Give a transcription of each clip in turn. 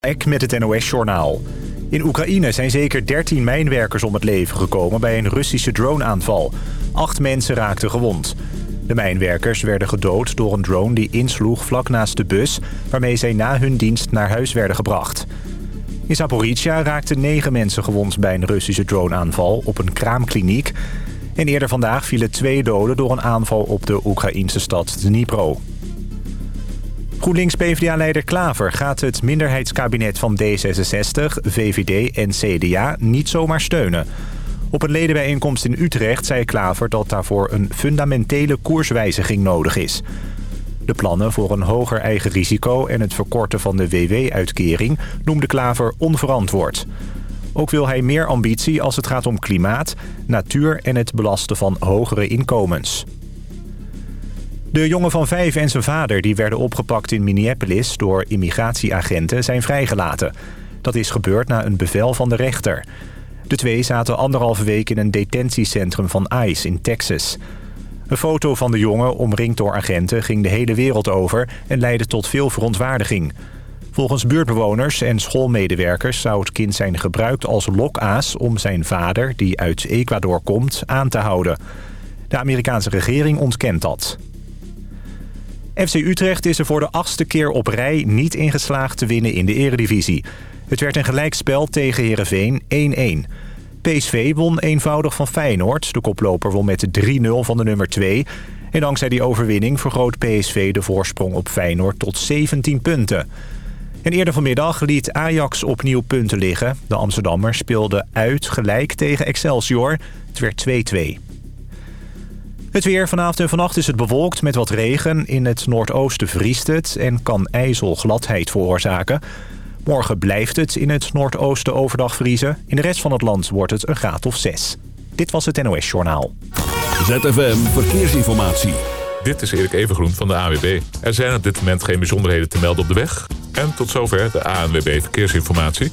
Ek met het NOS-journaal. In Oekraïne zijn zeker 13 mijnwerkers om het leven gekomen bij een Russische droneaanval. Acht mensen raakten gewond. De mijnwerkers werden gedood door een drone die insloeg vlak naast de bus... waarmee zij na hun dienst naar huis werden gebracht. In Zaporizhia raakten negen mensen gewond bij een Russische droneaanval op een kraamkliniek. En eerder vandaag vielen twee doden door een aanval op de Oekraïnse stad Dnipro. GroenLinks-PVDA-leider Klaver gaat het minderheidskabinet van D66, VVD en CDA niet zomaar steunen. Op een ledenbijeenkomst in Utrecht zei Klaver dat daarvoor een fundamentele koerswijziging nodig is. De plannen voor een hoger eigen risico en het verkorten van de WW-uitkering noemde Klaver onverantwoord. Ook wil hij meer ambitie als het gaat om klimaat, natuur en het belasten van hogere inkomens. De jongen van vijf en zijn vader die werden opgepakt in Minneapolis door immigratieagenten zijn vrijgelaten. Dat is gebeurd na een bevel van de rechter. De twee zaten anderhalve week in een detentiecentrum van ICE in Texas. Een foto van de jongen, omringd door agenten, ging de hele wereld over en leidde tot veel verontwaardiging. Volgens buurtbewoners en schoolmedewerkers zou het kind zijn gebruikt als lokaas om zijn vader, die uit Ecuador komt, aan te houden. De Amerikaanse regering ontkent dat. FC Utrecht is er voor de achtste keer op rij niet ingeslaagd te winnen in de eredivisie. Het werd een gelijkspel tegen Heerenveen 1-1. PSV won eenvoudig van Feyenoord. De koploper won met 3-0 van de nummer 2. En dankzij die overwinning vergroot PSV de voorsprong op Feyenoord tot 17 punten. En eerder vanmiddag liet Ajax opnieuw punten liggen. De Amsterdammers speelden uit gelijk tegen Excelsior. Het werd 2-2. Het weer vanavond en vannacht is het bewolkt met wat regen. In het noordoosten vriest het en kan ijzelgladheid veroorzaken. Morgen blijft het in het noordoosten overdag vriezen. In de rest van het land wordt het een graad of 6. Dit was het NOS Journaal. ZFM Verkeersinformatie. Dit is Erik Evengroen van de AWB. Er zijn op dit moment geen bijzonderheden te melden op de weg. En tot zover de ANWB Verkeersinformatie.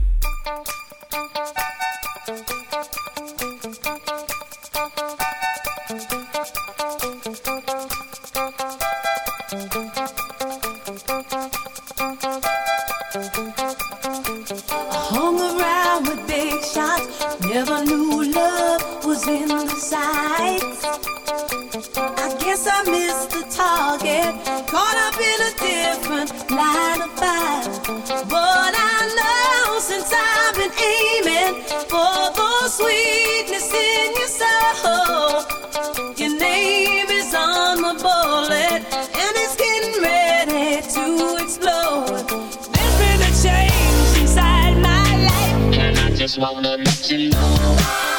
Different line of fire. But I know since I've been aiming for the sweetness in your soul, your name is on my bullet, and it's getting ready to explode. There's been a change inside my life. And I just wanna let you know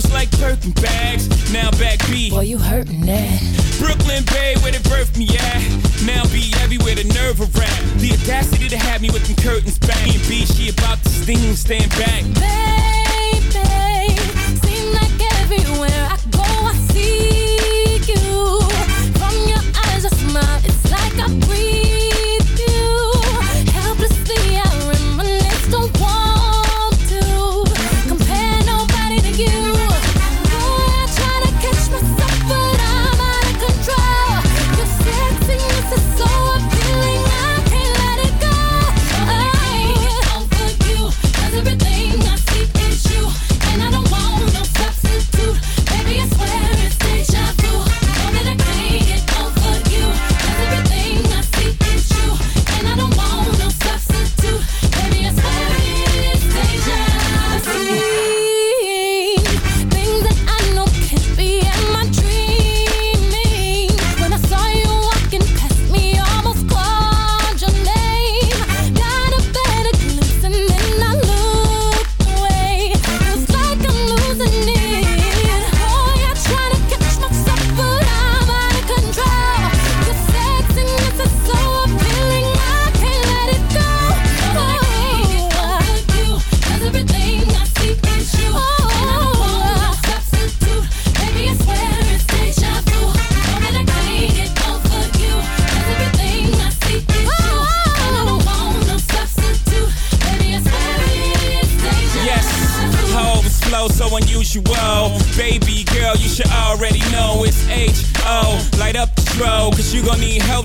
girls like turkey bags. Now back B. Boy, you hurtin' that. Brooklyn Bay, where they birthed me at. Now be everywhere the nerve of rap. The audacity to have me with them curtains back. B, she about to sting, stand back.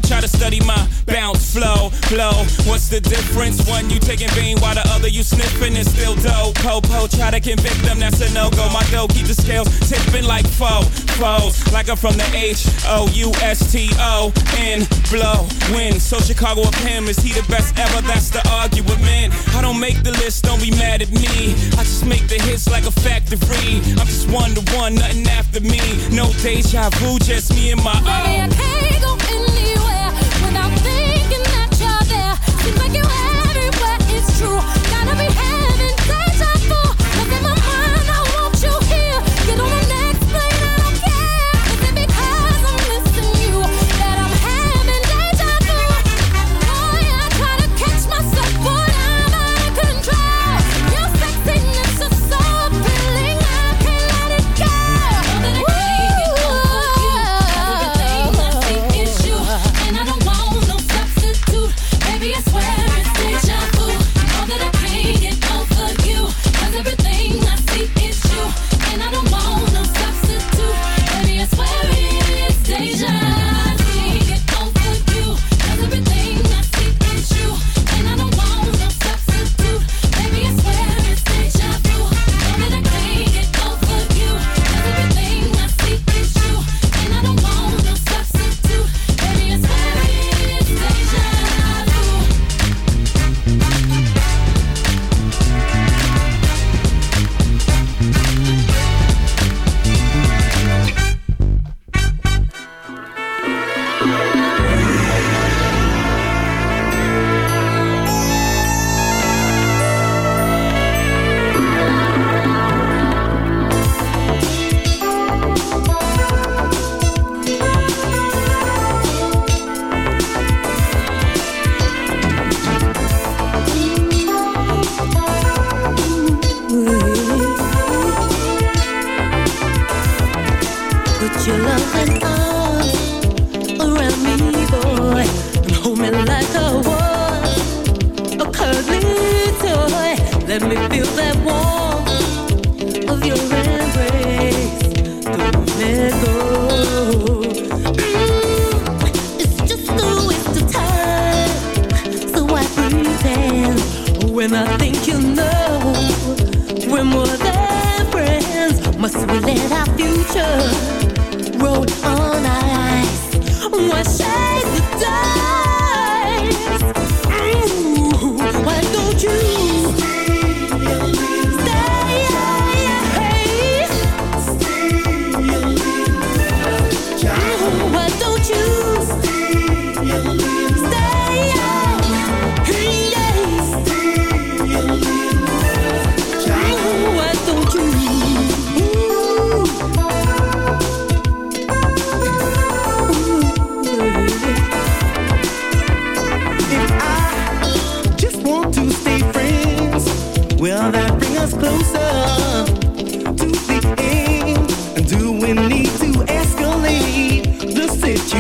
try to study my bounce flow, flow. What's the difference? One you taking vein while the other you sniffing and still dope. Po try to convict them, that's a no go. My dough keep the scales tipping like foe, foes. Like I'm from the H O U S T O N, blow, win. So Chicago of him, is he the best ever? That's the argument. Man, I don't make the list, don't be mad at me. I just make the hits like a factory. I'm just one to one, nothing after me. No deja vu, just me and my own. Seems like you everywhere, it's true.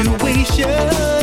Situation?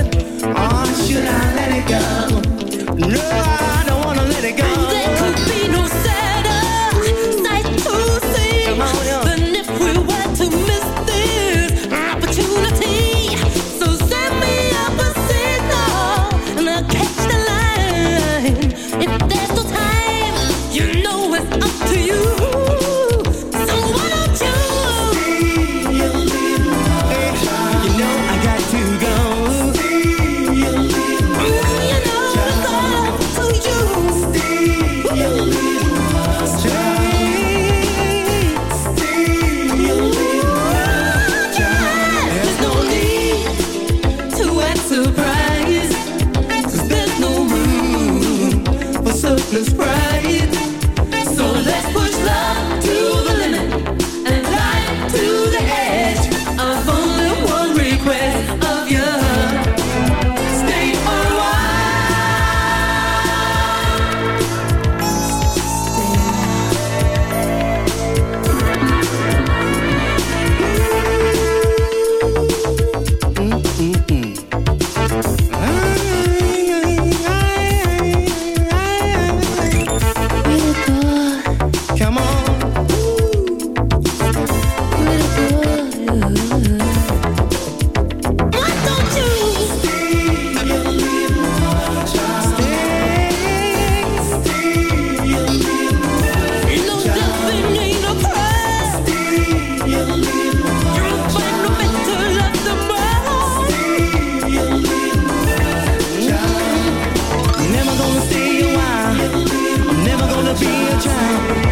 be your child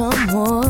someone.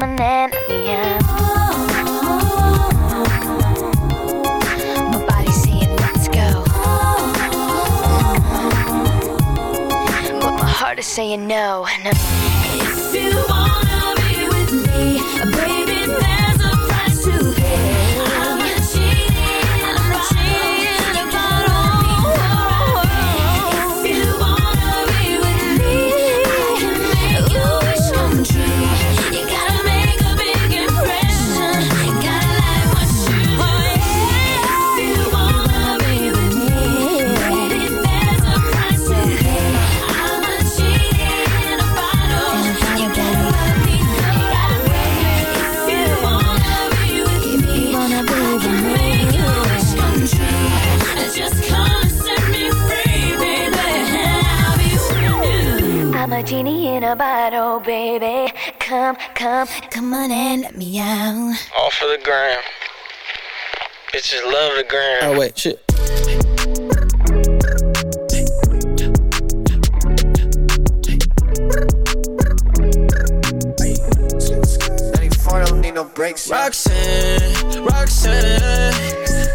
Let me out. My body's saying let's go. But my heart is saying no. no. If you genie in bottle, oh, baby. Come, come, come on and let me out. All for the gram. Bitches love the gram. Oh wait, shit. don't need no breaks. Roxanne, Roxanne,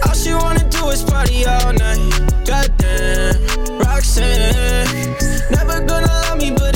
all she wanna do is party all night. Goddamn, Roxanne, never gonna love me, but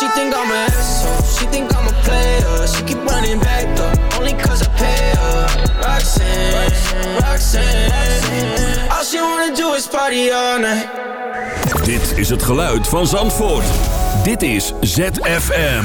She think I'm an asshole. She think I'm a player. She keep running back though, only cause I pay her. Roxanne, Roxanne. All she wanna do is party all night. Dit is het geluid van Zandvoort. Dit is ZFM.